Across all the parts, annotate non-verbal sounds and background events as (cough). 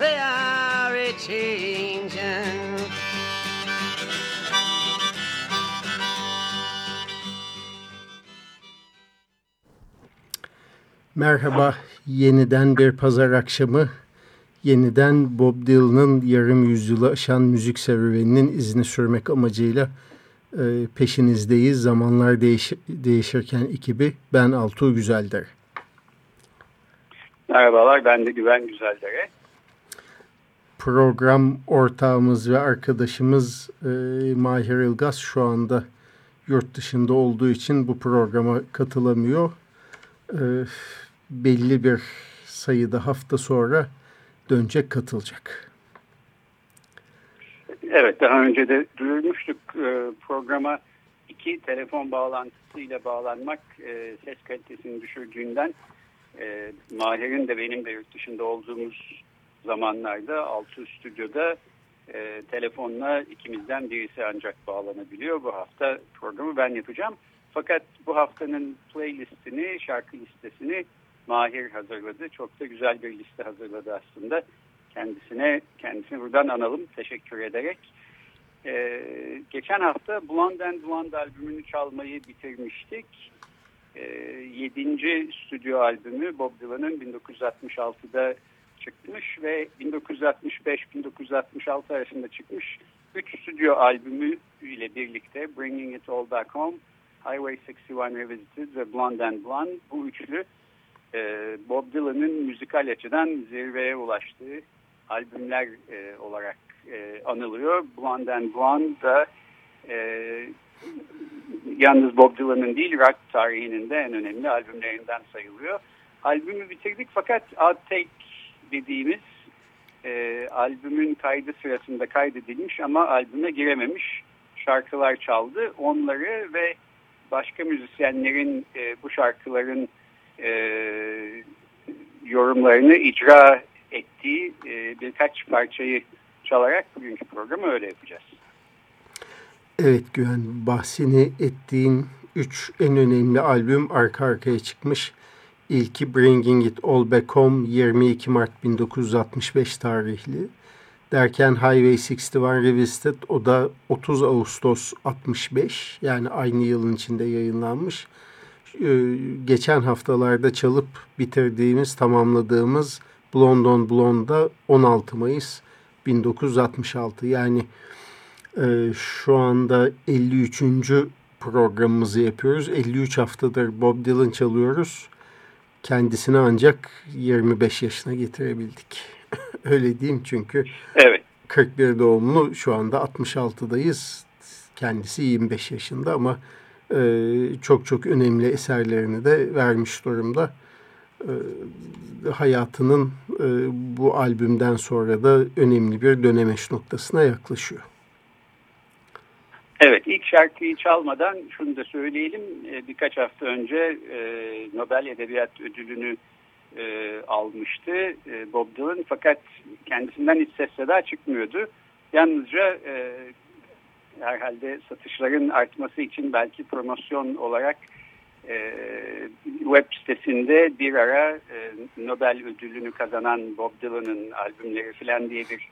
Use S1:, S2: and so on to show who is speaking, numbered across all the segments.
S1: they are a changing.
S2: Merhaba, yeniden bir pazar akşamı, yeniden Bob Dylan'ın yarım yüzyılı aşan müzik serüveninin izini sürmek amacıyla e, peşinizdeyiz. Zamanlar değiş değişirken ekibi ben Altuğ Güzelder.
S3: Merhabalar, ben de Güven Güzeldere.
S2: Program ortağımız ve arkadaşımız e, Mahir Ilgaz şu anda yurt dışında olduğu için bu programa katılamıyor. E, belli bir sayıda hafta sonra dönecek katılacak.
S3: Evet daha önce de duyurmuştuk e, programa iki telefon bağlantısıyla bağlanmak e, ses kalitesini düşürdüğünden e, Mahir'in de benim de yurt dışında olduğumuz zamanlarda altı stüdyoda e, telefonla ikimizden birisi ancak bağlanabiliyor. Bu hafta programı ben yapacağım. Fakat bu haftanın playlistini, şarkı listesini Mahir hazırladı. Çok da güzel bir liste hazırladı aslında. Kendisine kendisini buradan analım. Teşekkür ederek. Ee, geçen hafta Blonde and Blonde albümünü çalmayı bitirmiştik. Ee, yedinci stüdyo albümü Bob Dylan'ın 1966'da çıkmış ve 1965-1966 arasında çıkmış 3 stüdyo albümü ile birlikte Bringing It All Back Home, Highway 61 Revisited ve Blonde and Blonde bu üçlü e, Bob Dylan'ın müzikal açıdan zirveye ulaştığı albümler e, olarak e, anılıyor. Blonde and Blonde da yalnız Bob Dylan'ın değil rock tarihinin de en önemli albümlerinden sayılıyor. Albümü bitirdik fakat outtake dediğimiz e, albümün kaydı sırasında kaydedilmiş ama albüme girememiş şarkılar çaldı. Onları ve başka müzisyenlerin e, bu şarkıların e, yorumlarını icra ettiği e, birkaç parçayı çalarak bugünkü programı öyle yapacağız.
S2: Evet Güven, bahsini ettiğin üç en önemli albüm arka arkaya çıkmış. İlki Bringing It All Back Home 22 Mart 1965 tarihli. Derken Highway 61 Revisited o da 30 Ağustos 65 yani aynı yılın içinde yayınlanmış. Ee, geçen haftalarda çalıp bitirdiğimiz, tamamladığımız Blonde on Blonde'da 16 Mayıs 1966 yani e, şu anda 53. programımızı yapıyoruz. 53 haftadır Bob Dylan çalıyoruz. Kendisini ancak 25 yaşına getirebildik. (laughs) Öyle diyeyim çünkü
S3: evet.
S2: 41 doğumlu şu anda 66'dayız. Kendisi 25 yaşında ama e, çok çok önemli eserlerini de vermiş durumda. E, hayatının e, bu albümden sonra da önemli bir dönemeç noktasına yaklaşıyor.
S3: Evet ilk şarkıyı çalmadan şunu da söyleyelim. E, birkaç hafta önce e, Nobel Edebiyat Ödülünü e, almıştı e, Bob Dylan fakat kendisinden hiç ses seda çıkmıyordu. Yalnızca herhalde satışların artması için belki promosyon olarak web sitesinde bir ara Nobel ödülünü kazanan Bob Dylan'ın albümleri falan diye bir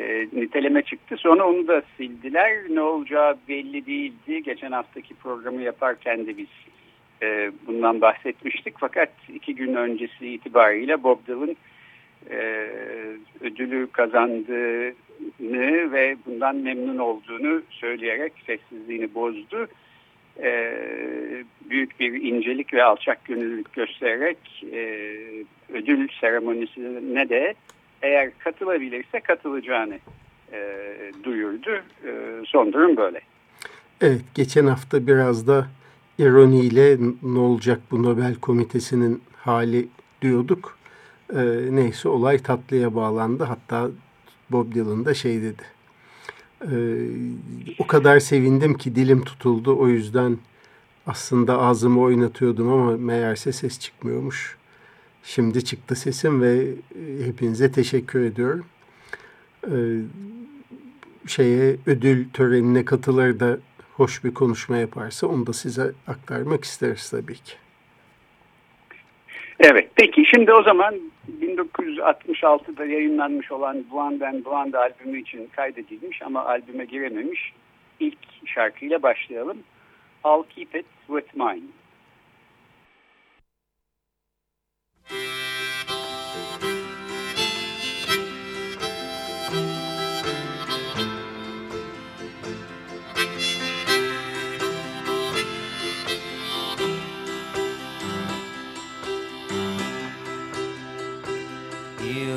S3: e, niteleme çıktı. Sonra onu da sildiler. Ne olacağı belli değildi. Geçen haftaki programı yaparken de biz e, bundan bahsetmiştik. Fakat iki gün öncesi itibariyle Bob Dylan e, ödülü kazandığını ve bundan memnun olduğunu söyleyerek sessizliğini bozdu. E, büyük bir incelik ve alçak gönüllülük göstererek e, ödül seremonisine de eğer katılabilirse katılacağını e, duyurdu. E, son durum böyle.
S2: Evet, geçen hafta biraz da ironiyle ne olacak bu Nobel Komitesi'nin hali diyorduk. E, neyse olay tatlıya bağlandı. Hatta Bob Dylan da şey dedi. E, o kadar sevindim ki dilim tutuldu. O yüzden aslında ağzımı oynatıyordum ama meğerse ses çıkmıyormuş. Şimdi çıktı sesim ve e, hepinize teşekkür ediyorum. E, şeye ödül törenine katılır da hoş bir konuşma yaparsa onu da size aktarmak isteriz tabii ki.
S3: Evet peki şimdi o zaman 1966'da yayınlanmış olan Blonde and Blonde albümü için kaydedilmiş ama albüme girememiş ilk şarkıyla başlayalım. I'll Keep It With Mine.
S4: You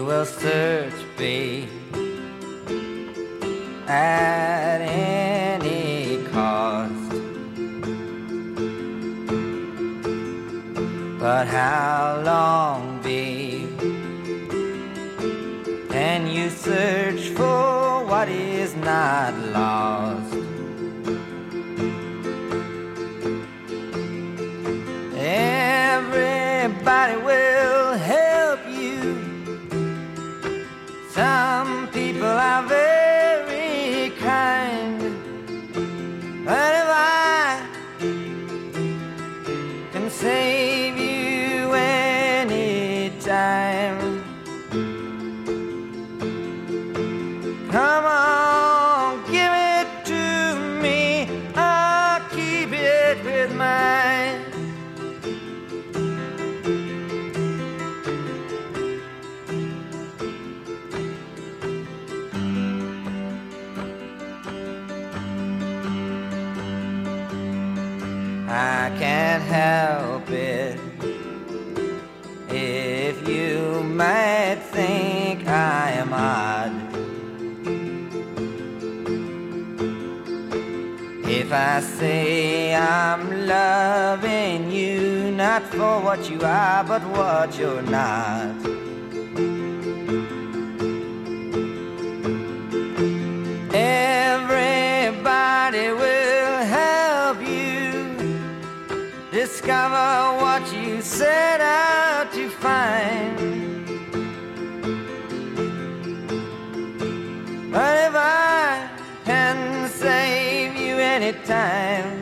S4: will search, babe, at any But how long, babe, can you search for what is not lost? Everybody will help you. Some people are I can't help it if you might think I am odd. If I say I'm loving you not for what you are but what you're not. Everybody will discover what you set out to find. But if I can save you anytime, come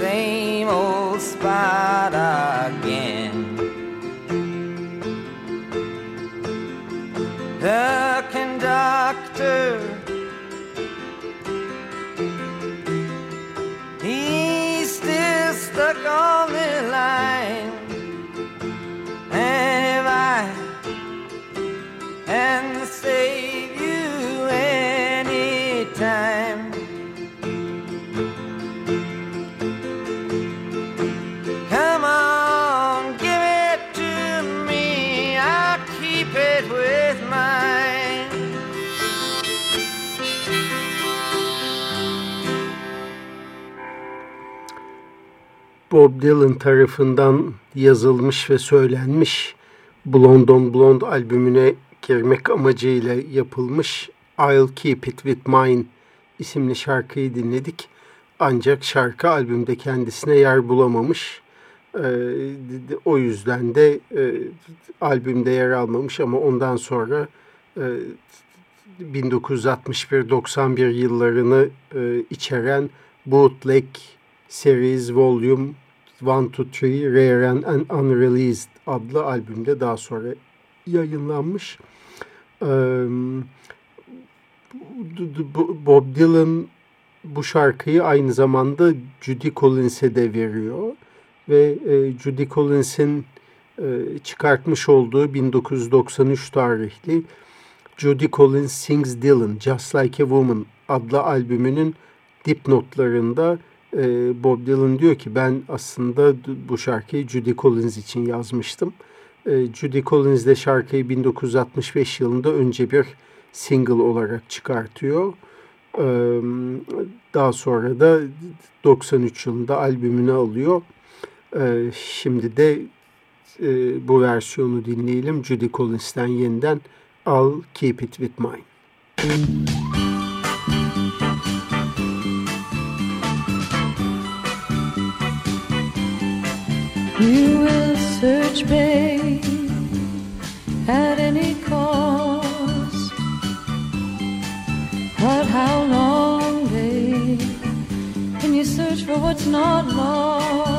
S4: same old spot again. The conductor He's still stuck on the line.
S2: Bob Dylan tarafından yazılmış ve söylenmiş Blonde on Blonde albümüne girmek amacıyla yapılmış I'll Keep It With Mine isimli şarkıyı dinledik. Ancak şarkı albümde kendisine yer bulamamış. Ee, o yüzden de e, albümde yer almamış ama ondan sonra e, 1961-91 yıllarını e, içeren Bootleg Series Volume 1 2 3 Rare and Unreleased adlı albümde daha sonra yayınlanmış. Bob Dylan bu şarkıyı aynı zamanda Judy Collins'e de veriyor ve Judy Collins'in çıkartmış olduğu 1993 tarihli Judy Collins Sings Dylan Just Like a Woman adlı albümünün dipnotlarında e, Bob Dylan diyor ki ben aslında bu şarkıyı Judy Collins için yazmıştım. E, Judy Collins de şarkıyı 1965 yılında önce bir single olarak çıkartıyor. E, daha sonra da 93 yılında albümünü alıyor. E, şimdi de e, bu versiyonu dinleyelim. Judy Collins'ten yeniden I'll Keep It With Mine.
S5: You will search, babe, at any cost. But how long, babe, can you search for what's not lost?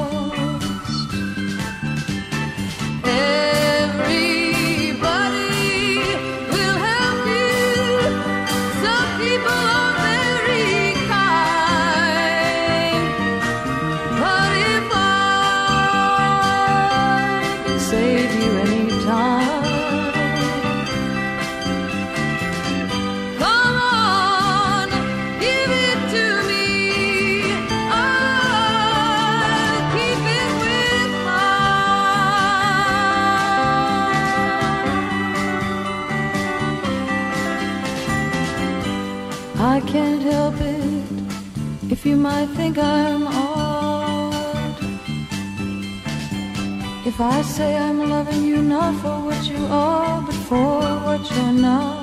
S5: Might think I'm odd. If I say I'm loving you not for what you are, but for what you're not.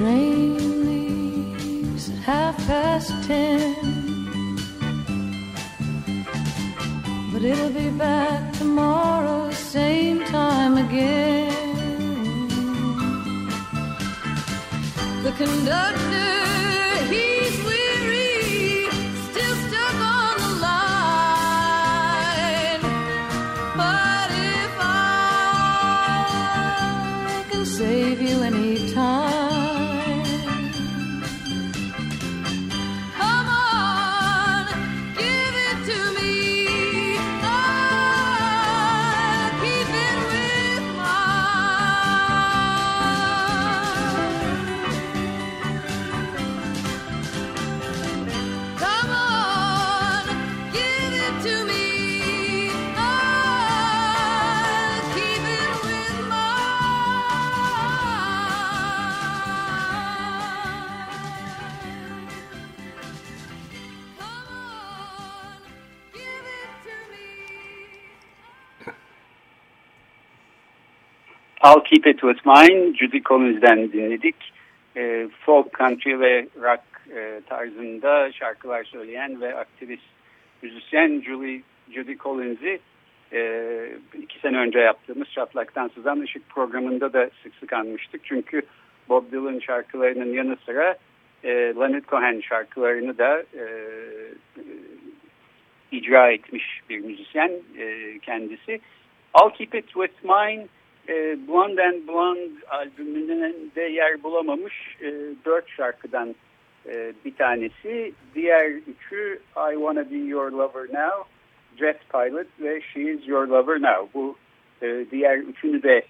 S3: train leaves at
S5: half past ten. But it'll be back tomorrow, same time again. The conductor.
S3: With Mine, Judy Collins'den dinledik. E, folk, country ve rock e, tarzında şarkılar söyleyen ve aktivist müzisyen Julie, Judy Collins'i e, iki sene önce yaptığımız Çatlaktan Sızan Işık programında da sık sık anmıştık. Çünkü Bob Dylan şarkılarının yanı sıra e, Leonard Cohen şarkılarını da e, icra etmiş bir müzisyen e, kendisi. I'll Keep It With Mine e, Blonde and Blonde albümünün de yer bulamamış e, dört şarkıdan e, bir tanesi. Diğer üçü I Wanna Be Your Lover Now, Jet Pilot ve She Is Your Lover Now. Bu e, diğer üçünü de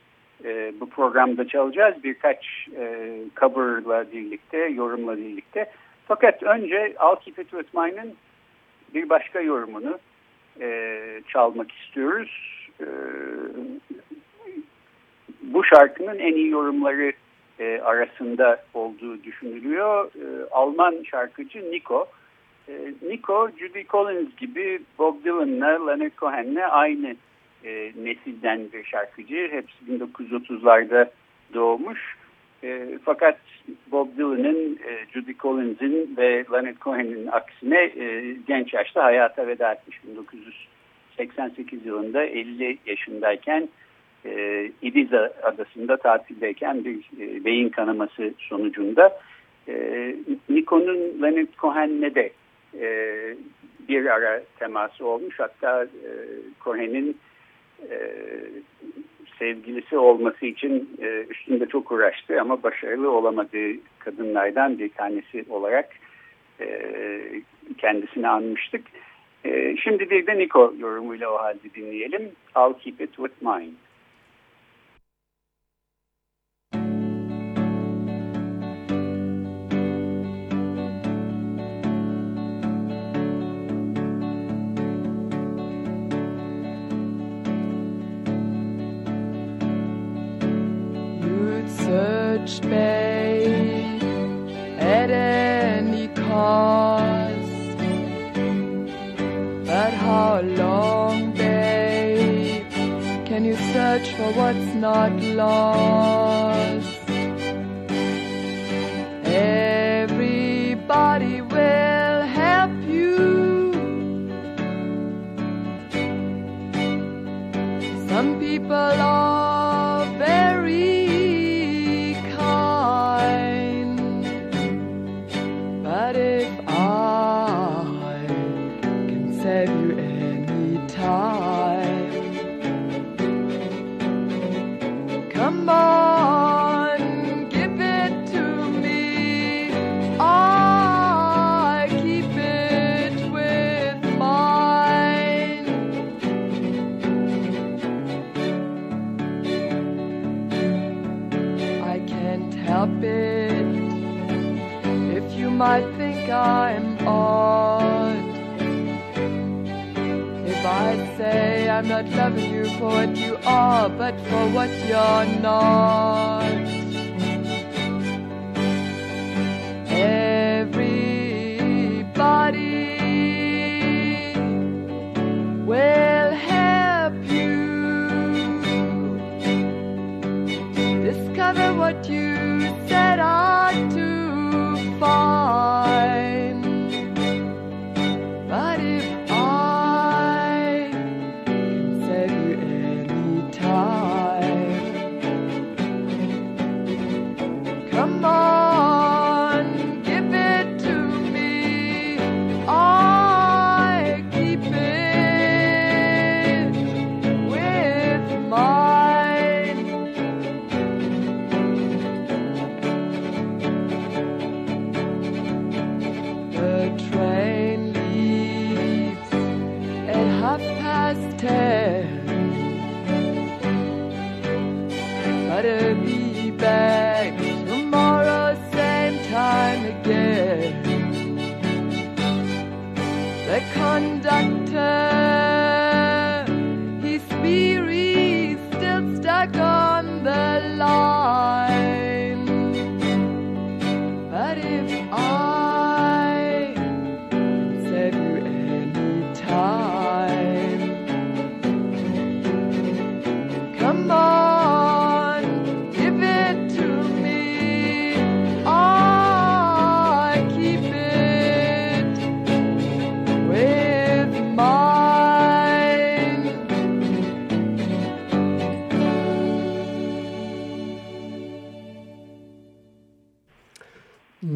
S3: e, bu programda çalacağız. Birkaç e, coverla birlikte, yorumla birlikte. Fakat önce I'll Keep It With Mine'ın bir başka yorumunu e, çalmak istiyoruz. E, bu şarkının en iyi yorumları e, arasında olduğu düşünülüyor. E, Alman şarkıcı Nico. E, Nico, Judy Collins gibi Bob Dylan'la, Leonard Cohen'le aynı e, nesilden bir şarkıcı. Hepsi 1930'larda doğmuş. E, fakat Bob Dylan'ın, e, Judy Collins'in ve Leonard Cohen'in aksine e, genç yaşta hayata veda etmiş 1988 yılında 50 yaşındayken e, Ibiza adasında tatildeyken bir e, beyin kanaması sonucunda e, Nikon'un Leonard Cohen'le de e, bir ara teması olmuş. Hatta e, Cohen'in e, sevgilisi olması için e, üstünde çok uğraştı ama başarılı olamadığı kadınlardan bir tanesi olarak e, kendisini anmıştık. E, şimdi bir de Nico yorumuyla o halde dinleyelim. I'll keep it with mine.
S6: Babe, at any cost. But how long, babe, can you search for what's not lost? Everybody will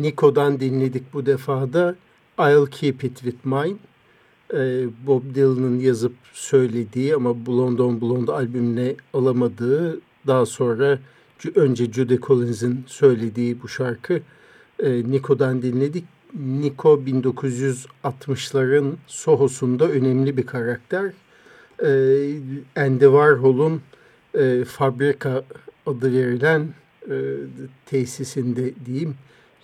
S2: Nico'dan dinledik bu defada I'll Keep It With Mine. Ee, Bob Dylan'ın yazıp söylediği ama Blonde on Blonde albümüne alamadığı daha sonra önce Judy Collins'in söylediği bu şarkı e, Nico'dan dinledik. Nico 1960'ların Soho'sunda önemli bir karakter. E, Andy Warhol'un e, Fabrika adı verilen e, tesisinde diyeyim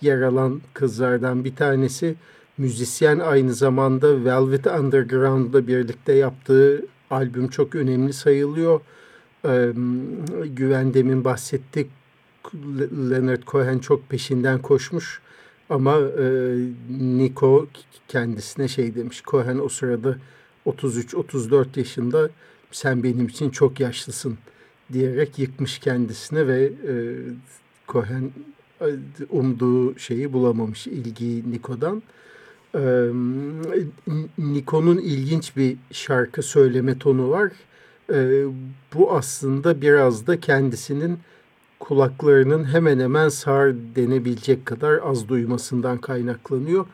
S2: yer alan kızlardan bir tanesi. Müzisyen aynı zamanda Velvet Underground'la birlikte yaptığı albüm çok önemli sayılıyor. E, Güvendemin bahsettik. Leonard Cohen çok peşinden koşmuş. Ama e, Nico kendisine şey demiş. Cohen o sırada 33-34 yaşında sen benim için çok yaşlısın diyerek yıkmış kendisine ve e, Cohen umduğu şeyi bulamamış ilgiyi Niko'dan. Niko'nun ilginç bir şarkı söyleme tonu var. Bu aslında biraz da kendisinin kulaklarının hemen hemen sağır denebilecek kadar az duymasından kaynaklanıyor.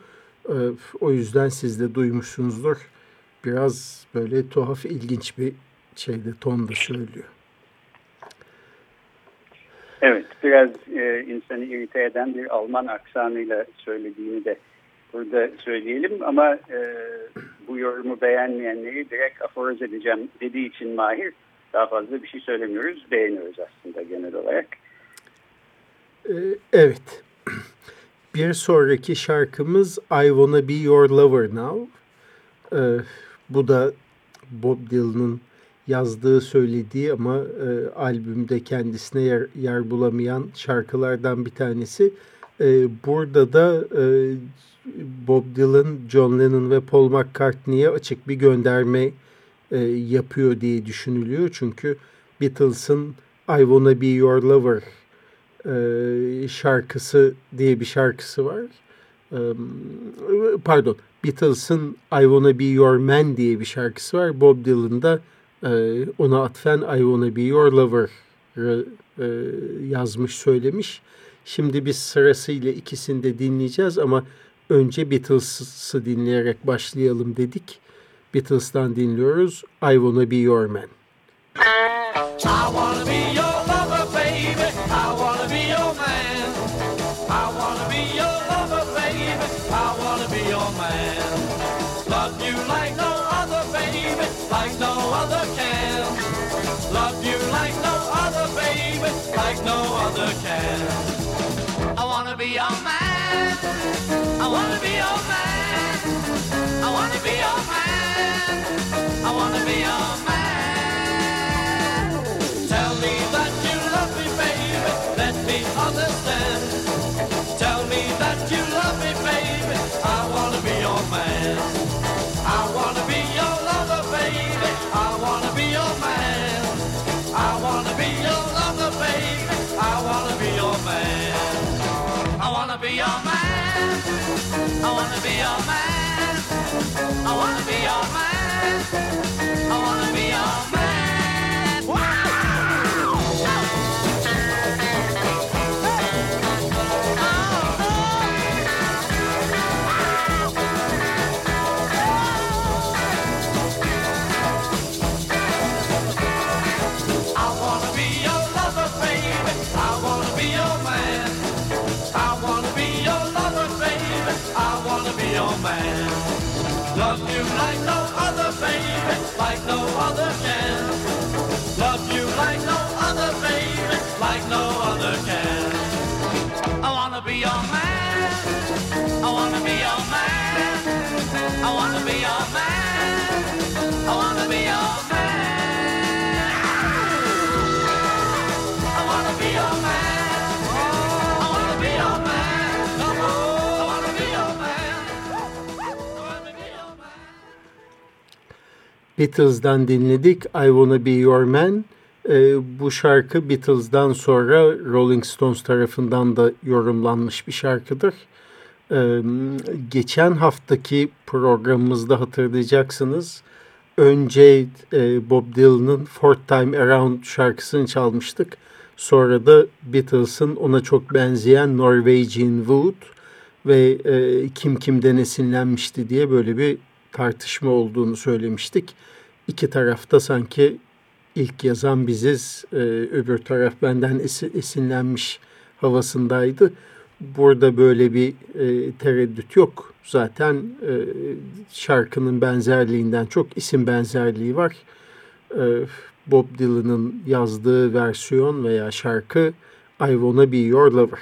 S2: O yüzden siz de duymuşsunuzdur. Biraz böyle tuhaf ilginç bir şeyde tonda söylüyor.
S3: Evet, biraz e, insanı irite eden bir Alman aksanıyla söylediğini de burada söyleyelim. Ama e, bu yorumu beğenmeyenleri direkt aforoz edeceğim dediği için Mahir daha fazla bir şey söylemiyoruz. Beğeniyoruz aslında genel olarak.
S2: E, evet. Bir sonraki şarkımız I Wanna Be Your Lover Now. E, bu da Bob Dylan'ın yazdığı söylediği ama e, albümde kendisine yer, yer bulamayan şarkılardan bir tanesi. E, burada da e, Bob Dylan, John Lennon ve Paul McCartney'e açık bir gönderme e, yapıyor diye düşünülüyor. Çünkü Beatles'ın I Wanna Be Your Lover e, şarkısı diye bir şarkısı var. E, pardon, Beatles'ın I Wanna Be Your Man diye bir şarkısı var. Bob Dylan'da e, ona atfen I Wanna Be Your Lover e, yazmış söylemiş. Şimdi biz sırasıyla ikisini de dinleyeceğiz ama önce Beatles'ı dinleyerek başlayalım dedik. Beatles'tan dinliyoruz I Wanna Be Your Man. I wanna be Like no other can. Wanna be your man. I wanna be your man. Baby, like no other can. Love you like no other, baby, like no other can. I wanna be your man. I wanna be your man. I wanna be your man. I wanna be your man. Beatles'dan dinledik I Wanna Be Your Man. Ee, bu şarkı Beatles'dan sonra Rolling Stones tarafından da yorumlanmış bir şarkıdır. Ee, geçen haftaki programımızda hatırlayacaksınız. Önce e, Bob Dylan'ın Fourth Time Around şarkısını çalmıştık. Sonra da Beatles'ın ona çok benzeyen Norwegian Wood ve e, kim kimden esinlenmişti diye böyle bir tartışma olduğunu söylemiştik. İki tarafta sanki ilk yazan biziz, e, öbür taraf benden esinlenmiş havasındaydı. burada böyle bir e, tereddüt yok. Zaten e, şarkının benzerliğinden çok isim benzerliği var. E, Bob Dylan'ın yazdığı versiyon veya şarkı I Wanna Be Your Lover.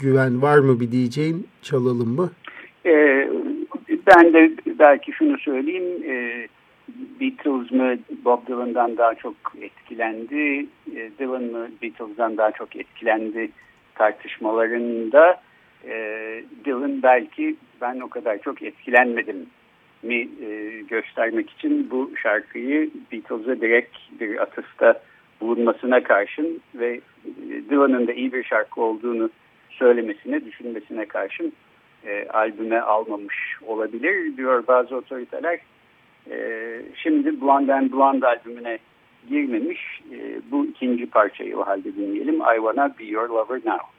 S2: Güven var mı bir diyeceğin çalalım mı?
S3: Ee, ben de belki şunu söyleyeyim. Ee, Beatles mı Bob Dylan'dan daha çok etkilendi, e, Dylan mı Beatles'dan daha çok etkilendi tartışmalarında e, Dylan belki ben o kadar çok etkilenmedim mi e, göstermek için bu şarkıyı Beatles'a direkt bir atıfta bulunmasına karşın ve Dylan'ın da iyi bir şarkı olduğunu söylemesine, düşünmesine karşın e, albüme almamış olabilir diyor bazı otoriteler. E, şimdi Blonde and Blonde albümüne girmemiş. E, bu ikinci parçayı o halde dinleyelim. I Wanna Be Your Lover Now.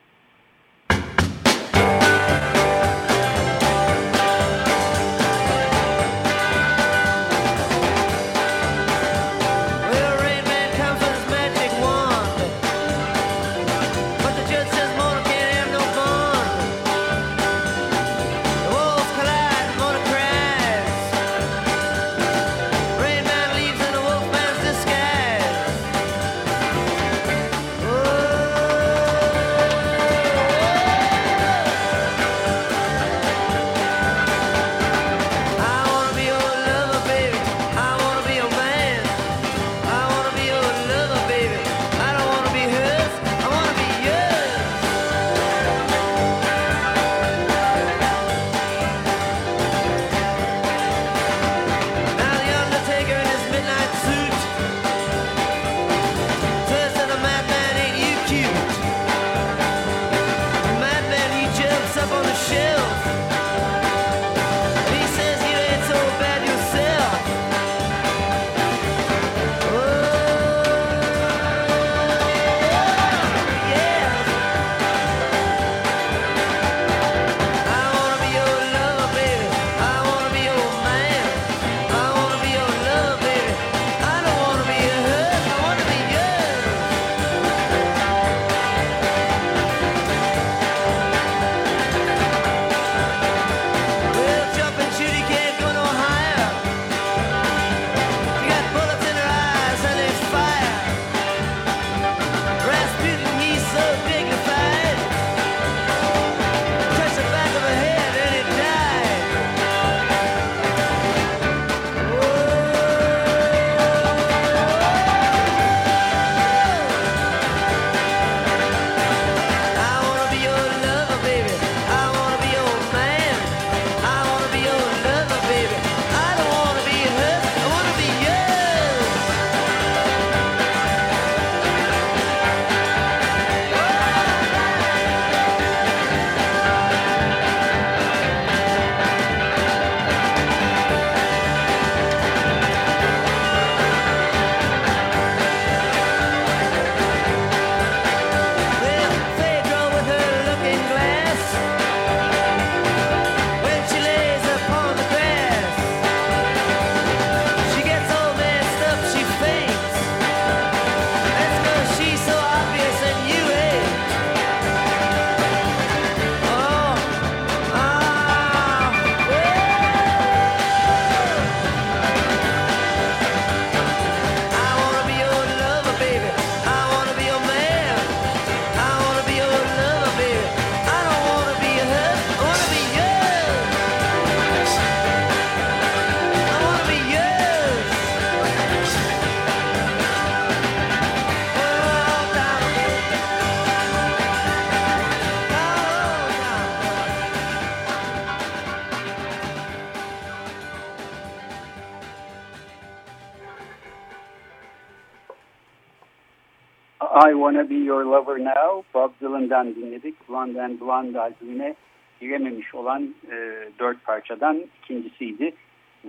S3: Lover Now Bob Dylan'dan dinledik. Blonde and Blonde albümüne girememiş olan e, dört parçadan ikincisiydi.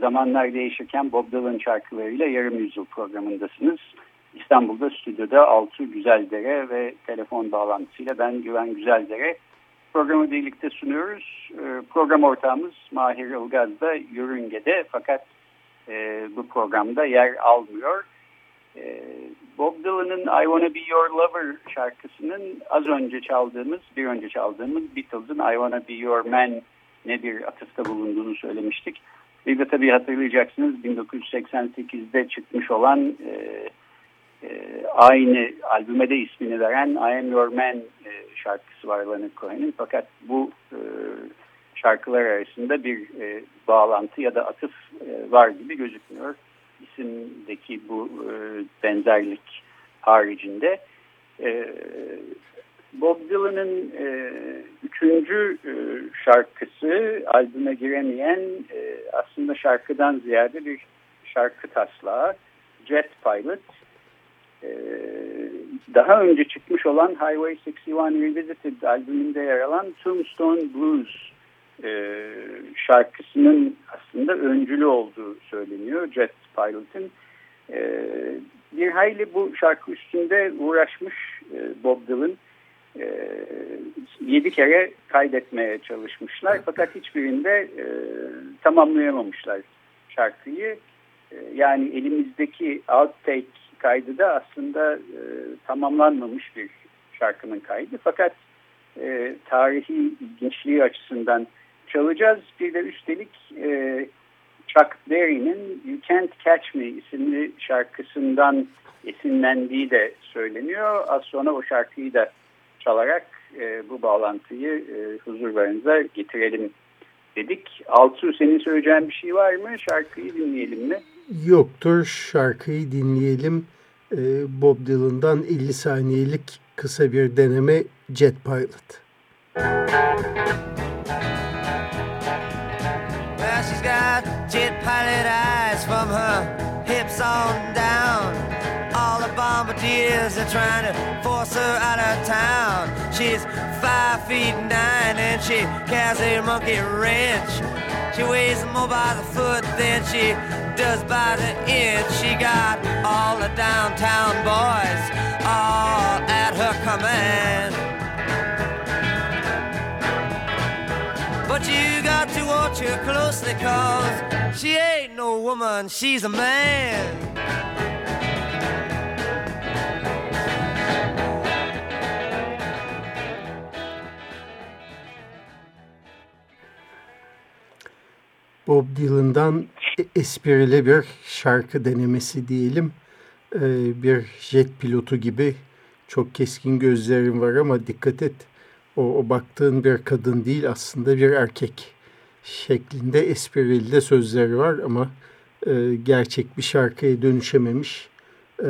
S3: Zamanlar değişirken Bob Dylan şarkılarıyla yarım yüzyıl programındasınız. İstanbul'da stüdyoda Altı Güzeldere ve telefon bağlantısıyla ben Güven Güzeldere programı birlikte sunuyoruz. E, program ortağımız Mahir Ilgaz da Yörünge'de fakat e, bu programda yer almıyor. E, Bob Dylan'ın I Wanna Be Your Lover şarkısının az önce çaldığımız, bir önce çaldığımız Beatles'ın I Wanna Be Your Man ne bir atıfta bulunduğunu söylemiştik. Bir de tabii hatırlayacaksınız 1988'de çıkmış olan e, e, aynı albüme de ismini veren I Am Your Man e, şarkısı var Leonard Cohen'in. Fakat bu e, şarkılar arasında bir e, bağlantı ya da atıf e, var gibi gözükmüyor. İsimdeki bu e, benzerlik haricinde. E, Bob Dylan'ın e, üçüncü e, şarkısı albüme giremeyen e, aslında şarkıdan ziyade bir şarkı taslağı Jet Pilot. E, daha önce çıkmış olan Highway 61 Revisited albümünde yer alan Tombstone Blues e, şarkısının aslında öncülü olduğu söyleniyor Jet Pilot'ın. E, bir hayli bu şarkı üstünde uğraşmış e, Bob Dylan. E, yedi kere kaydetmeye çalışmışlar fakat hiçbirinde e, tamamlayamamışlar şarkıyı. E, yani elimizdeki outtake kaydı da aslında e, tamamlanmamış bir şarkının kaydı fakat e, tarihi ilginçliği açısından çalacağız. Bir de üstelik e, Chuck Berry'nin You Can't Catch Me isimli şarkısından esinlendiği de söyleniyor. Az sonra o şarkıyı da çalarak e, bu bağlantıyı e, huzurlarınıza getirelim dedik. Altu senin söyleyeceğin bir şey var mı? Şarkıyı dinleyelim mi?
S2: Yoktur. Şarkıyı dinleyelim. E, Bob Dylan'dan 50 saniyelik kısa bir deneme Jet Pilot.
S1: She's got jet pilot eyes from her hips on down. All the bombardiers are trying to force her out of town. She's five feet nine and she carries a monkey wrench. She weighs more by the foot than she does by the inch. She got all the downtown boys all at her command. Got to watch her closely cause she ain't no woman, she's a man.
S2: Bob Dylan'dan esprili bir şarkı denemesi diyelim. Ee, bir jet pilotu gibi çok keskin gözlerin var ama dikkat et o, o baktığın bir kadın değil aslında bir erkek şeklinde esprili de sözleri var ama e, gerçek bir şarkıya dönüşememiş. E,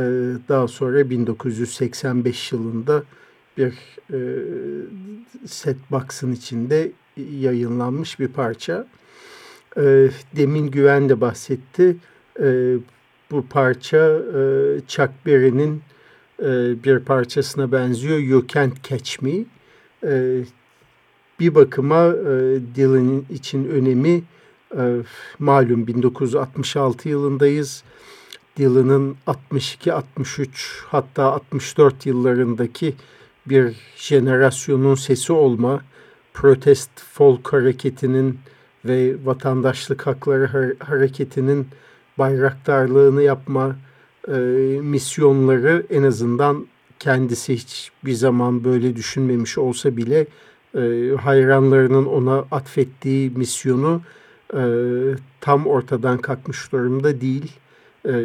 S2: daha sonra 1985 yılında bir e, set box'ın içinde yayınlanmış bir parça. E, demin Güven de bahsetti. E, bu parça e, Chuck Berry'nin e, bir parçasına benziyor. You Can't Catch Me. E, bir bakıma e, Dylan için önemi e, malum 1966 yılındayız. Dylan'ın 62-63 hatta 64 yıllarındaki bir jenerasyonun sesi olma, protest folk hareketinin ve vatandaşlık hakları hareketinin bayraktarlığını yapma e, misyonları en azından kendisi hiç bir zaman böyle düşünmemiş olsa bile e, hayranlarının ona atfettiği misyonu e, tam ortadan kalkmış durumda değil. E,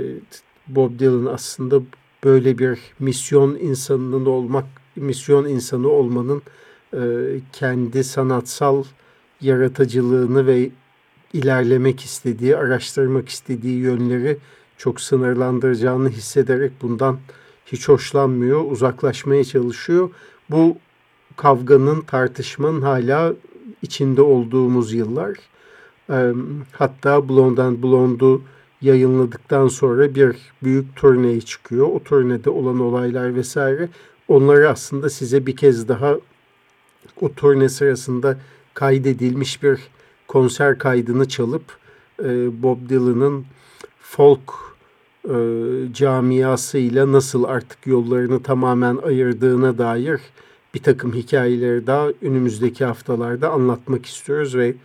S2: Bob Dylan aslında böyle bir misyon insanının olmak, misyon insanı olmanın e, kendi sanatsal yaratıcılığını ve ilerlemek istediği, araştırmak istediği yönleri çok sınırlandıracağını hissederek bundan hiç hoşlanmıyor, uzaklaşmaya çalışıyor. Bu kavganın, tartışmanın hala içinde olduğumuz yıllar. Hatta Blonde Blonde'u yayınladıktan sonra bir büyük turneye çıkıyor. O turnede olan olaylar vesaire onları aslında size bir kez daha o turne sırasında kaydedilmiş bir konser kaydını çalıp Bob Dylan'ın folk e, camiasıyla nasıl artık yollarını tamamen ayırdığına dair bir takım hikayeleri daha önümüzdeki haftalarda anlatmak istiyoruz ve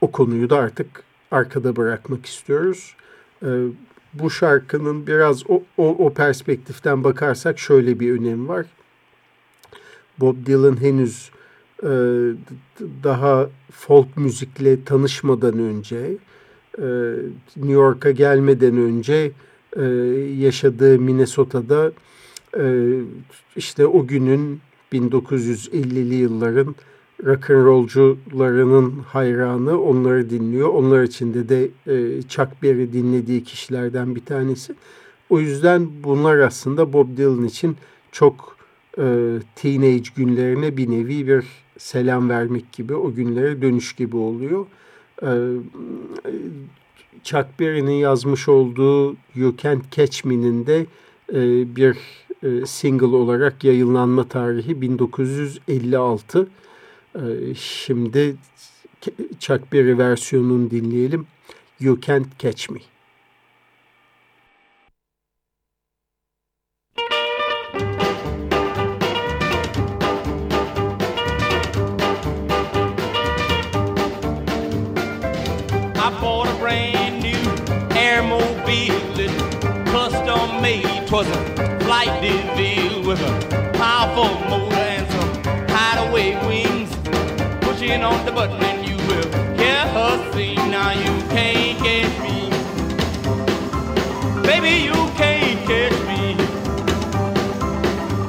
S2: o konuyu da artık arkada bırakmak istiyoruz. E, bu şarkının biraz o, o, o perspektiften bakarsak şöyle bir önemi var. Bob Dylan henüz e, daha folk müzikle tanışmadan önce, e, New York'a gelmeden önce e, yaşadığı Minnesota'da işte o günün 1950'li yılların rock'n'rollcularının hayranı onları dinliyor. Onlar içinde de e, Chuck Berry dinlediği kişilerden bir tanesi. O yüzden bunlar aslında Bob Dylan için çok e, teenage günlerine bir nevi bir selam vermek gibi, o günlere dönüş gibi oluyor. E, Chuck Berry'nin yazmış olduğu You Can't Catch Me'nin de e, bir e, single olarak yayınlanma tarihi 1956. Ee, şimdi Chuck Berry versiyonunu dinleyelim. You Can't Catch Me.
S7: Twas a flight DeVille with a powerful motor and some hideaway wings pushing on the button and you will hear her sing. Now you can't catch me. Baby, you can't catch me.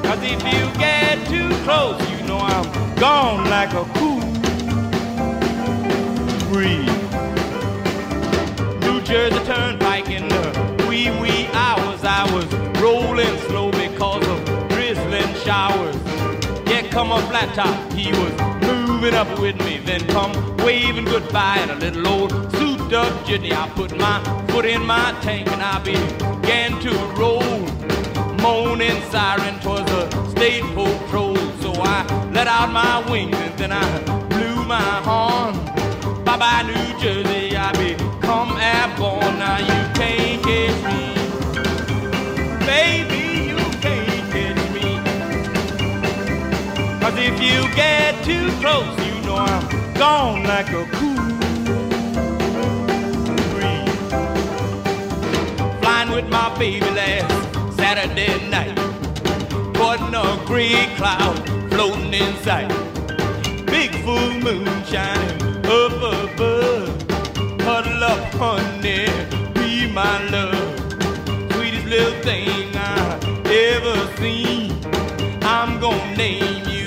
S7: Cause if you get too close, you know I'm gone like a cool breeze. New Jersey Turnpike come on, flat top, he was moving up with me, then come waving goodbye in a little old souped up jitney. I put my foot in my tank and I began to roll. Moaning siren twas a state patrol, so I let out my wings and then I blew my horn. Bye bye, New Jersey, I become airborne. Now you can't catch me, baby, you get too close, you know I'm gone like a cool breeze. Flying with my baby last Saturday night. Caught in a gray cloud floating in sight. Big full moon shining up above. Huddle up, honey, be my love. Sweetest little thing I ever seen. I'm gonna name you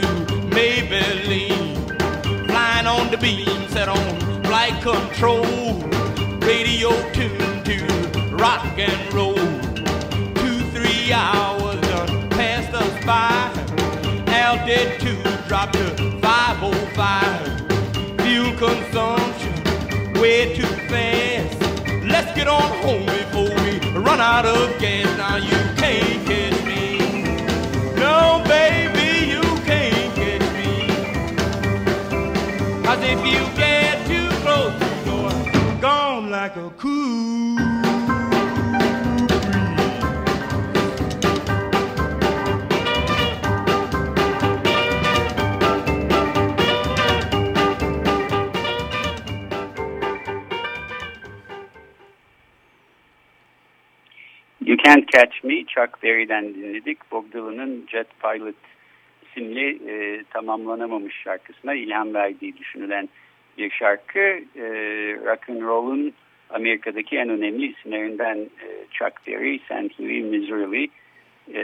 S7: Maybelline. Flying on the beam, set on flight control. Radio tuned to rock and roll. Two, three hours passed us by. Altitude dropped to 505. Fuel consumption way too fast. Let's get on home before we run out of gas. Now you can't catch me. No, baby, if you close, gone like a.
S3: You Can't Catch Me, Chuck Berry'den dinledik. Bob Dylan'ın Jet Pilot isimli e, tamamlanamamış şarkısına ilham verdiği düşünülen bir şarkı. E, rock and roll'un Amerika'daki en önemli isimlerinden e, Chuck Berry, St. Louis, Missouri. E,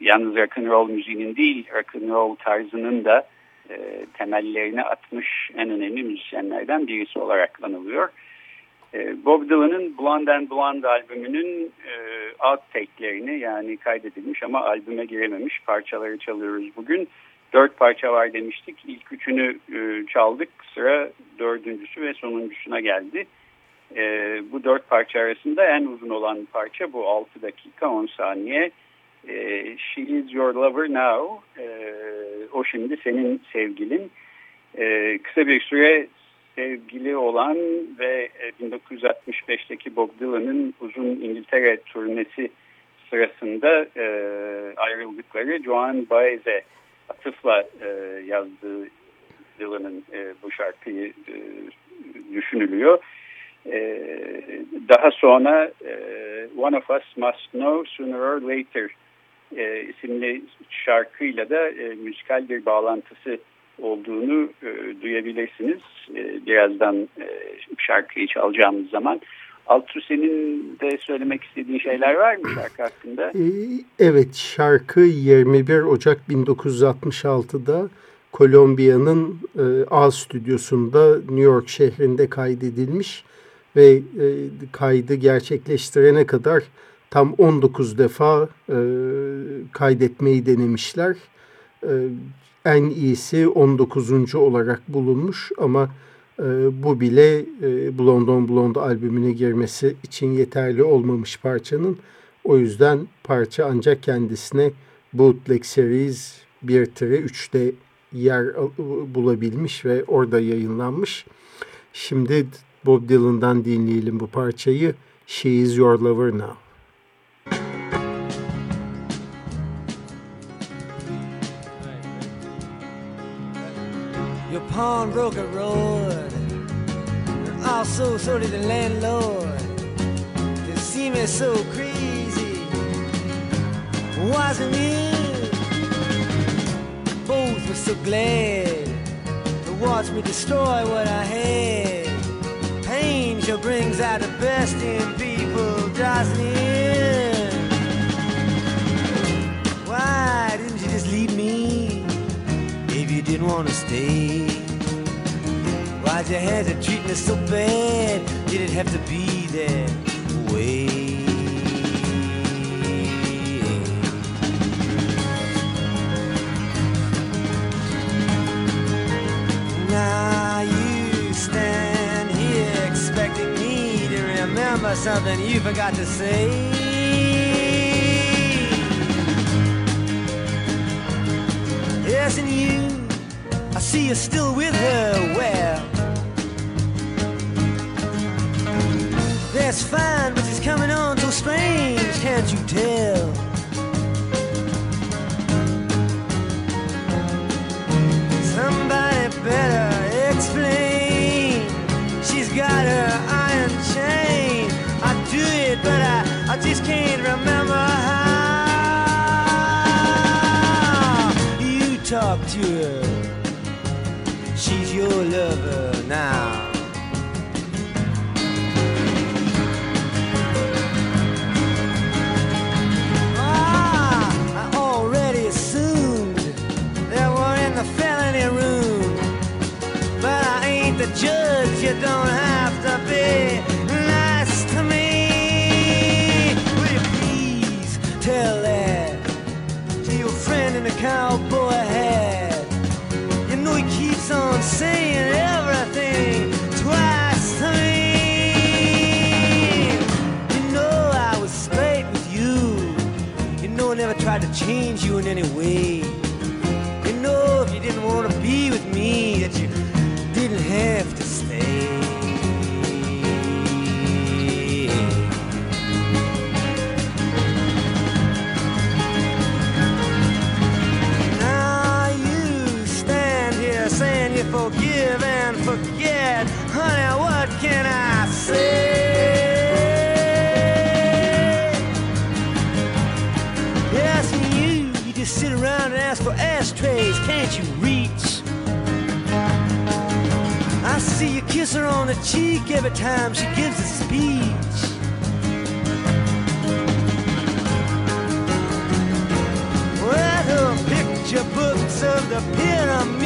S3: yalnız rock and roll müziğinin değil, rock and roll tarzının da e, temellerini atmış en önemli müzisyenlerden birisi olarak anılıyor. Bob Dylan'ın Blonde and Blonde albümünün e, outtake'lerini yani kaydedilmiş ama albüme girememiş parçaları çalıyoruz bugün. Dört parça var demiştik. İlk üçünü e, çaldık. Sıra dördüncüsü ve sonuncusuna geldi. E, bu dört parça arasında en uzun olan parça bu 6 dakika 10 saniye. E, She is your lover now. E, o şimdi senin sevgilin. E, kısa bir süre sevgili olan ve 1965'teki Bob Dylan'ın uzun İngiltere turnesi sırasında e, ayrıldıkları Joan Baez'e atıfla e, yazdığı Dylan'ın e, bu şarkıyı e, düşünülüyor. E, daha sonra e, One of Us Must Know Sooner or Later e, isimli şarkıyla da e, müzikal bir bağlantısı olduğunu e, duyabilirsiniz. E, birazdan e, şarkıyı çalacağımız zaman. Altu senin de söylemek istediğin şeyler var mı şarkı hakkında?
S2: E, evet şarkı 21 Ocak 1966'da Kolombiya'nın e, A stüdyosunda New York şehrinde kaydedilmiş ve e, kaydı gerçekleştirene kadar tam 19 defa e, kaydetmeyi denemişler. E, en iyisi 19. olarak bulunmuş ama e, bu bile e, Blonde on Blonde albümüne girmesi için yeterli olmamış parçanın. O yüzden parça ancak kendisine Bootleg Series 1-3'te yer bulabilmiş ve orada yayınlanmış. Şimdi Bob Dylan'dan dinleyelim bu parçayı. She is your lover now.
S4: Pawnbroker road, also so did the landlord. They see me so crazy, wasn't it? Both were so glad to watch me destroy what I had. Pain sure brings out the best in people, doesn't it? Why didn't you just leave me if you didn't want to stay? Why'd you have to treat me so bad? Did it have to be that way? Now you stand here expecting me to remember something you forgot to say. Yes, and you, I see you're still with her. Well, that's fine, but she's coming on so strange, can't you tell? Somebody better explain. She's got her iron chain. I do it, but I, I just can't remember how. You talk to her. She's your lover judge, you don't have to be nice to me. Will you please tell that to your friend in the cowboy hat? You know he keeps on saying everything twice to me. You know I was straight with you. You know I never tried to change you in any way. You know if you didn't want to saying forgive and forget. Honey, what can I say? Yes, you, you just sit around and ask for ashtrays, can't you reach? I see you kiss her on the cheek every time she gives a speech. Well, her picture books of the pyramid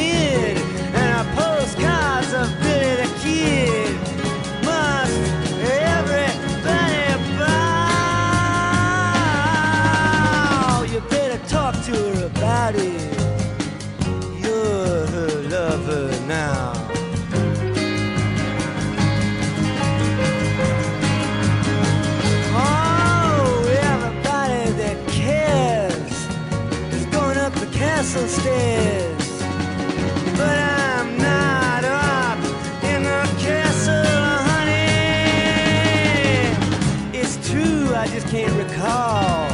S4: Billy the Kid must everybody bow. You better talk to her about it. You're her lover now. Oh, everybody can't recall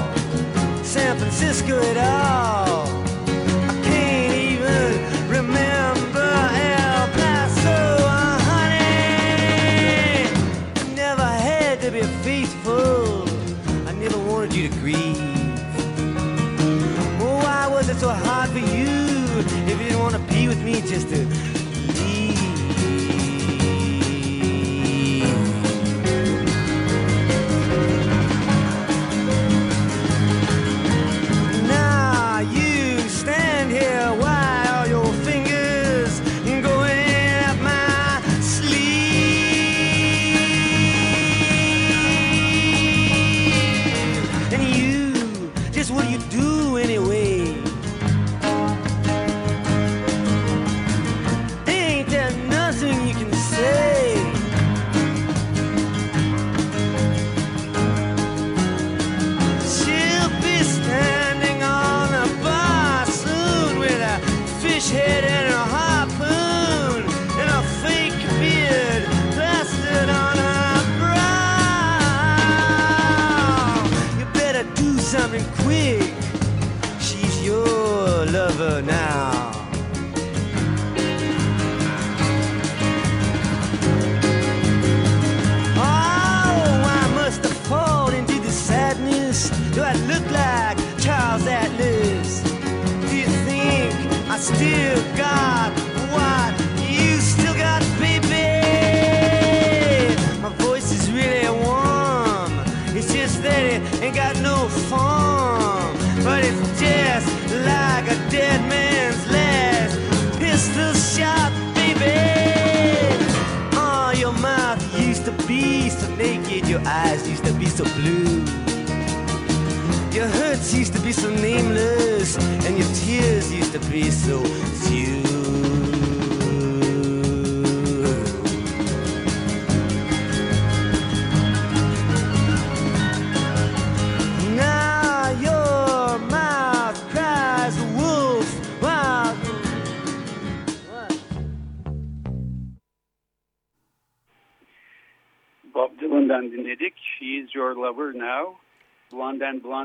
S4: San Francisco at all.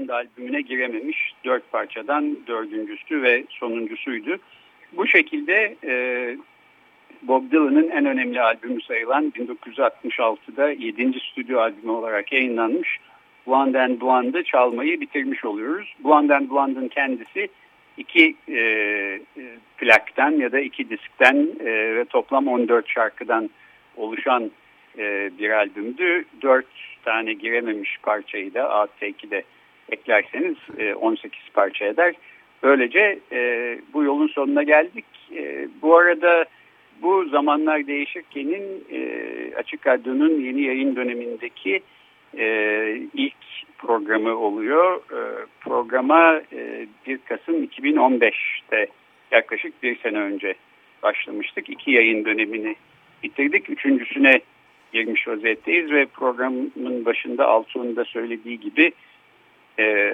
S3: Blonde albümüne girememiş dört parçadan dördüncüsü ve sonuncusuydu. Bu şekilde e, Bob Dylan'ın en önemli albümü sayılan 1966'da 7. stüdyo albümü olarak yayınlanmış Blonde and Blonde'ı çalmayı bitirmiş oluyoruz. Blonde and Blonde'ın kendisi iki e, e, plaktan ya da iki diskten e, ve toplam 14 şarkıdan oluşan e, bir albümdü. Dört tane girememiş parçayı da A2'de de eklerseniz e, 18 parça eder. Böylece e, bu yolun sonuna geldik. E, bu arada bu zamanlar değişirkenin e, Açık Radyo'nun yeni yayın dönemindeki e, ilk programı oluyor. E, programa e, 1 Kasım 2015'te yaklaşık bir sene önce başlamıştık. İki yayın dönemini bitirdik. Üçüncüsüne girmiş vaziyetteyiz ve programın başında Altuğ'un da söylediği gibi e,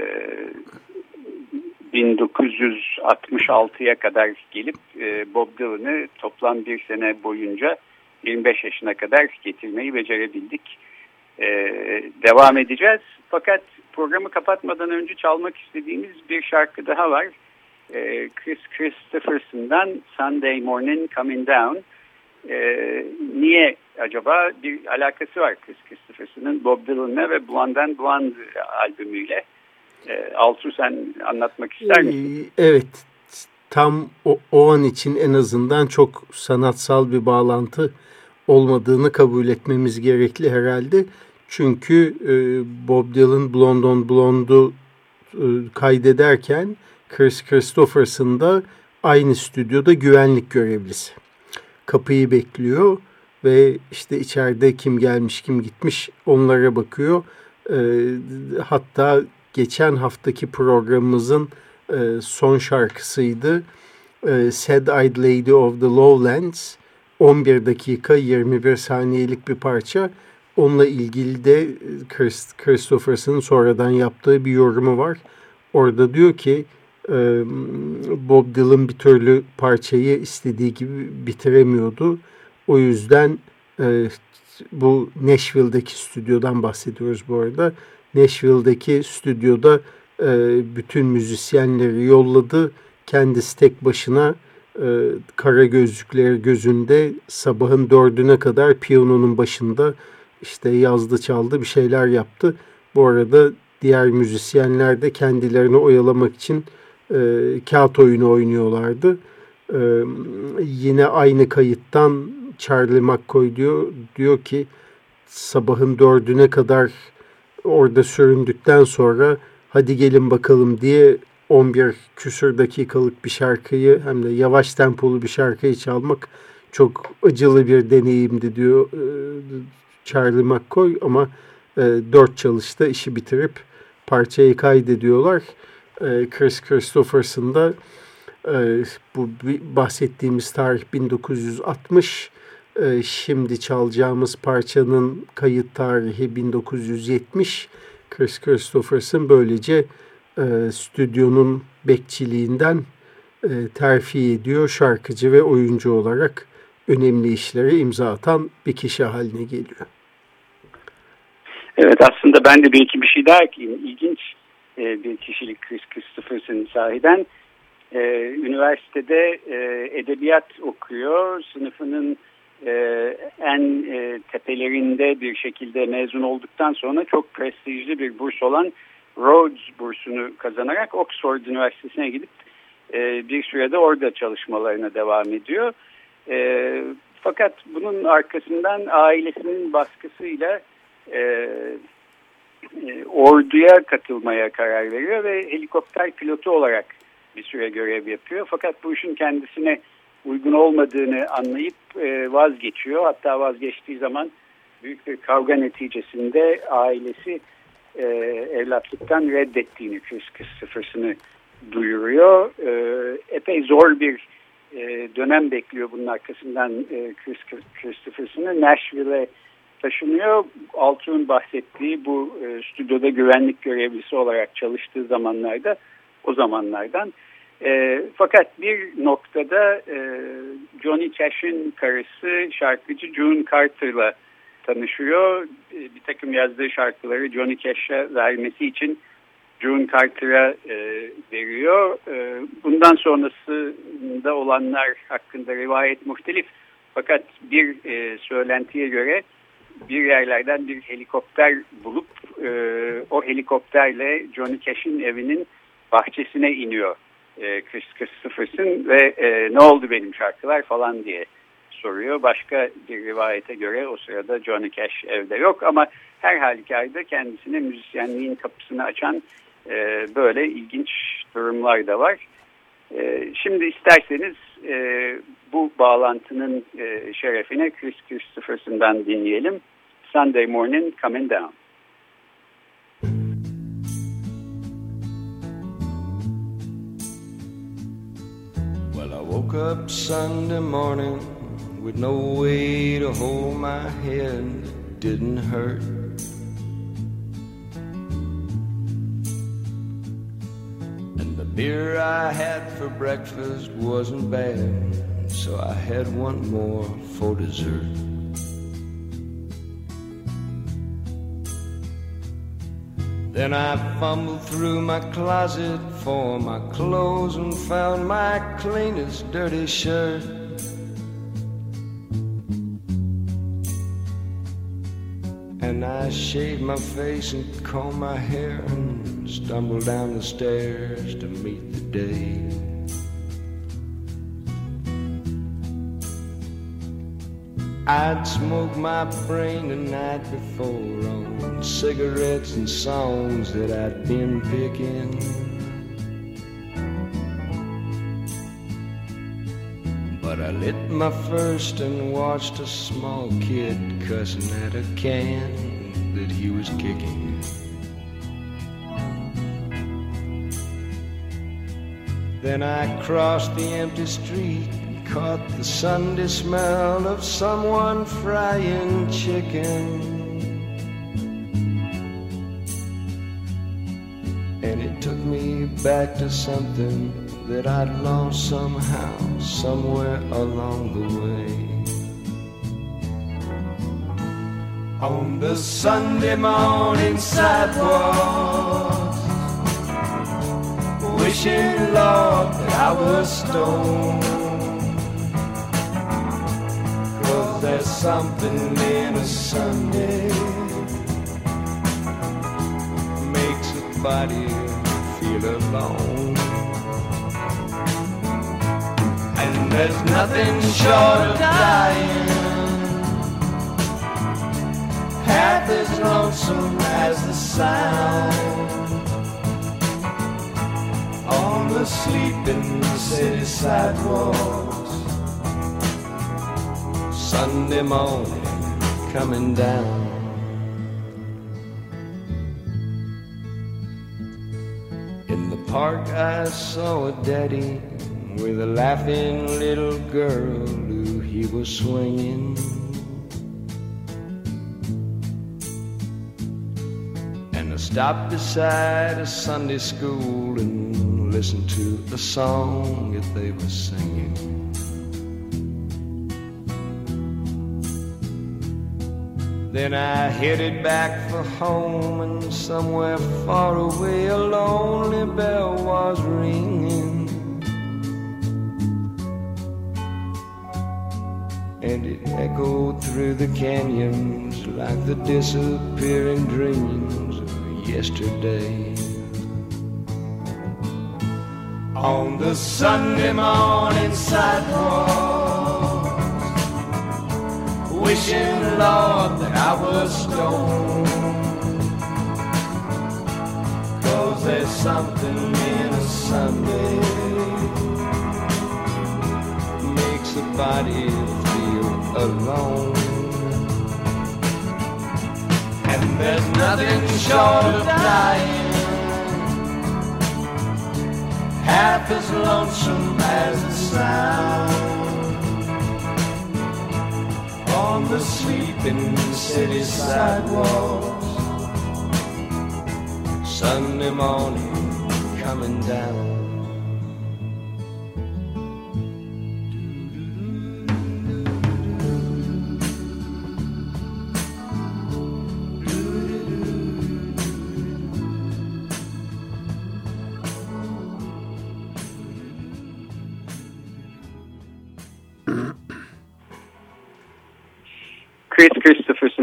S3: 1966'ya kadar gelip e, Bob Dylan'ı toplam bir sene boyunca 25 yaşına kadar getirmeyi becerebildik. E, devam edeceğiz. Fakat programı kapatmadan önce çalmak istediğimiz bir şarkı daha var. E, Chris Christopherson'dan Sunday Morning Coming Down. Niye acaba bir alakası var Chris Christopherson'ın Bob Dylan'la ve Blonde and Blonde albümüyle. E, Altu sen anlatmak ister misin?
S2: Ee, evet tam o, o an için en azından çok sanatsal bir bağlantı olmadığını kabul etmemiz gerekli herhalde. Çünkü e, Bob Dylan Blonde on Blonde'u e, kaydederken Chris Christopherson da aynı stüdyoda güvenlik görevlisi. Kapıyı bekliyor ve işte içeride kim gelmiş kim gitmiş onlara bakıyor. E, hatta geçen haftaki programımızın e, son şarkısıydı. E, Sad Eyed Lady of the Lowlands 11 dakika 21 saniyelik bir parça. Onunla ilgili de Christ, Christophers'ın sonradan yaptığı bir yorumu var. Orada diyor ki e, Bob Dylan bir türlü parçayı istediği gibi bitiremiyordu o yüzden e, bu Nashville'deki stüdyodan bahsediyoruz bu arada. Nashville'deki stüdyoda e, bütün müzisyenleri yolladı. Kendisi tek başına e, kara gözlükleri gözünde sabahın dördüne kadar piyanonun başında işte yazdı çaldı bir şeyler yaptı. Bu arada diğer müzisyenler de kendilerini oyalamak için e, kağıt oyunu oynuyorlardı. E, yine aynı kayıttan Charlie McCoy diyor, diyor ki sabahın dördüne kadar orada süründükten sonra hadi gelin bakalım diye 11 küsür dakikalık bir şarkıyı hem de yavaş tempolu bir şarkıyı çalmak çok acılı bir deneyimdi diyor e, Charlie McCoy ama e, dört çalışta işi bitirip parçayı kaydediyorlar. E, Chris Christopherson da bu bahsettiğimiz tarih 1960 şimdi çalacağımız parçanın kayıt tarihi 1970 Chris Christopherson böylece e, stüdyonun bekçiliğinden e, terfi ediyor. Şarkıcı ve oyuncu olarak önemli işlere imza atan bir kişi haline geliyor.
S3: Evet aslında ben de belki bir şey daha ekleyeyim. İlginç e, bir kişilik Chris Christopherson sahiden. Üniversitede edebiyat okuyor. Sınıfının e, tepelerinde bir şekilde mezun olduktan sonra çok prestijli bir burs olan Rhodes bursunu kazanarak Oxford Üniversitesi'ne gidip e, bir sürede orada çalışmalarına devam ediyor. E, fakat bunun arkasından ailesinin baskısıyla e, e, orduya katılmaya karar veriyor ve helikopter pilotu olarak bir süre görev yapıyor. Fakat bu işin kendisine uygun olmadığını anlayıp e, vazgeçiyor. Hatta vazgeçtiği zaman büyük bir kavga neticesinde ailesi e, evlatlıktan reddettiğini Chris Christopher'sını duyuruyor. E, epey zor bir e, dönem bekliyor bunun arkasından e, Chris Christopher'sını. Nashville'e taşınıyor. Altun bahsettiği bu e, stüdyoda güvenlik görevlisi olarak çalıştığı zamanlarda o zamanlardan. E, fakat bir noktada e, Johnny Cash'in karısı şarkıcı June Carter'la tanışıyor. E, bir takım yazdığı şarkıları Johnny Cash'a vermesi için June Carter'a e, veriyor. E, bundan sonrasında olanlar hakkında rivayet muhtelif. Fakat bir e, söylentiye göre bir yerlerden bir helikopter bulup e, o helikopterle Johnny Cash'in evinin bahçesine iniyor e, Chris Christopherson ve e, ne oldu benim şarkılar falan diye soruyor. Başka bir rivayete göre o sırada Johnny Cash evde yok ama her halükarda kendisine müzisyenliğin kapısını açan e, böyle ilginç durumlar da var. E, şimdi isterseniz e, bu bağlantının e, şerefine Chris Christopherson'dan dinleyelim. Sunday Morning Coming Down.
S7: Woke up Sunday morning with no way to hold my head. It didn't hurt. And the beer I had for breakfast wasn't bad, so I had one more for dessert. Then I fumbled through my closet for my clothes and found my cleanest dirty shirt. And I shaved my face and combed my hair and stumbled down the stairs to meet the day. I'd smoked my brain the night before on cigarettes and songs that I'd been picking. Lit my first and watched a small kid cussing at a can that he was kicking. Then I crossed the empty street and caught the Sunday smell of someone frying chicken. And it took me back to something that I'd lost somehow, somewhere along the way. On the Sunday morning sidewalk, wishing, Lord, that I was stoned. There's something in a Sunday makes a body feel alone. There's nothing short of dying half as lonesome as the sound on the sleeping city sidewalks. Sunday morning coming down. In the park, I saw a daddy with a laughing little girl who he was swinging. And I stopped beside a Sunday school and listened to the song that they were singing. Then I headed back for home, and somewhere far away a lonely bell was ringing. And it echoed through the canyons like the disappearing dreams of yesterday. On the Sunday morning sidewalk wishing, Lord, that I was stoned. Cause there's something in a Sunday makes a body alone. And there's nothing short of dying half as lonesome as the sound on the sleeping city sidewalks. Sunday morning coming down.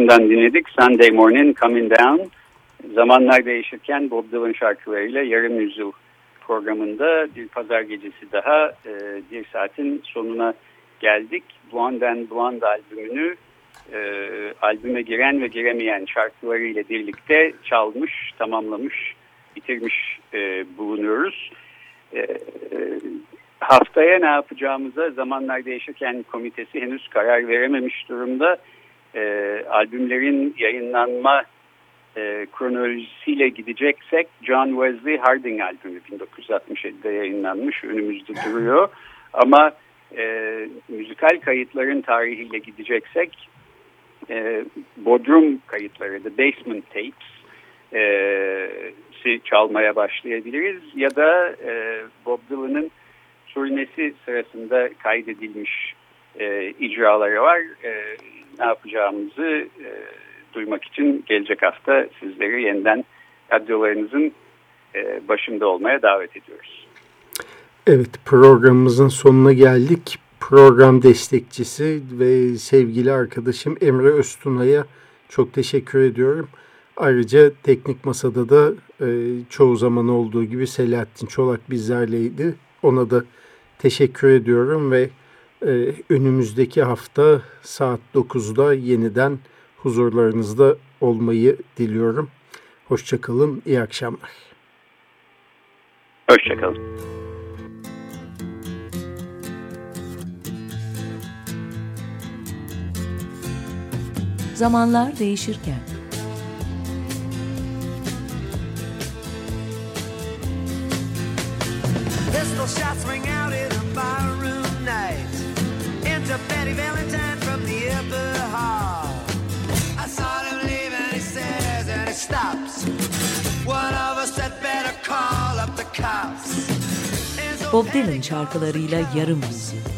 S3: Christopherson'dan dinledik. Sunday Morning Coming Down. Zamanlar değişirken Bob Dylan şarkılarıyla Yarım Yüzyıl programında bir pazar gecesi daha e, bir saatin sonuna geldik. Blonde and Blonde albümünü e, albüme giren ve giremeyen şarkılarıyla birlikte çalmış, tamamlamış, bitirmiş e, bulunuyoruz. E, e, haftaya ne yapacağımıza zamanlar değişirken komitesi henüz karar verememiş durumda. E, albümlerin yayınlanma e, kronolojisiyle gideceksek John Wesley Harding albümü 1967'de yayınlanmış önümüzde duruyor. (laughs) Ama e, müzikal kayıtların tarihiyle gideceksek e, Bodrum kayıtları The Basement Tapes e, çalmaya başlayabiliriz ya da e, Bob Dylan'ın turnesi sırasında kaydedilmiş e, icraları var. E, ne yapacağımızı e, duymak için gelecek hafta sizleri yeniden radyolarınızın e, başında olmaya davet ediyoruz.
S2: Evet programımızın sonuna geldik. Program destekçisi ve sevgili arkadaşım Emre Öztuna'ya çok teşekkür ediyorum. Ayrıca teknik masada da e, çoğu zaman olduğu gibi Selahattin Çolak bizlerleydi. Ona da teşekkür ediyorum ve e, önümüzdeki hafta saat 9'da yeniden huzurlarınızda olmayı diliyorum. Hoşçakalın, iyi akşamlar.
S3: Hoşçakalın.
S8: Zamanlar değişirken
S1: Pistol shots ring out in. Enter Betty Valentine from the upper hall. I saw him leave and he says and he stops. One of us had better call up the cops. And so
S8: Bob Dylan şarkılarıyla yarım yüzyıl.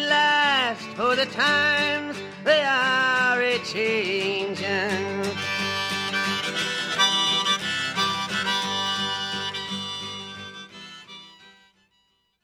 S4: last, for the times they are a changing.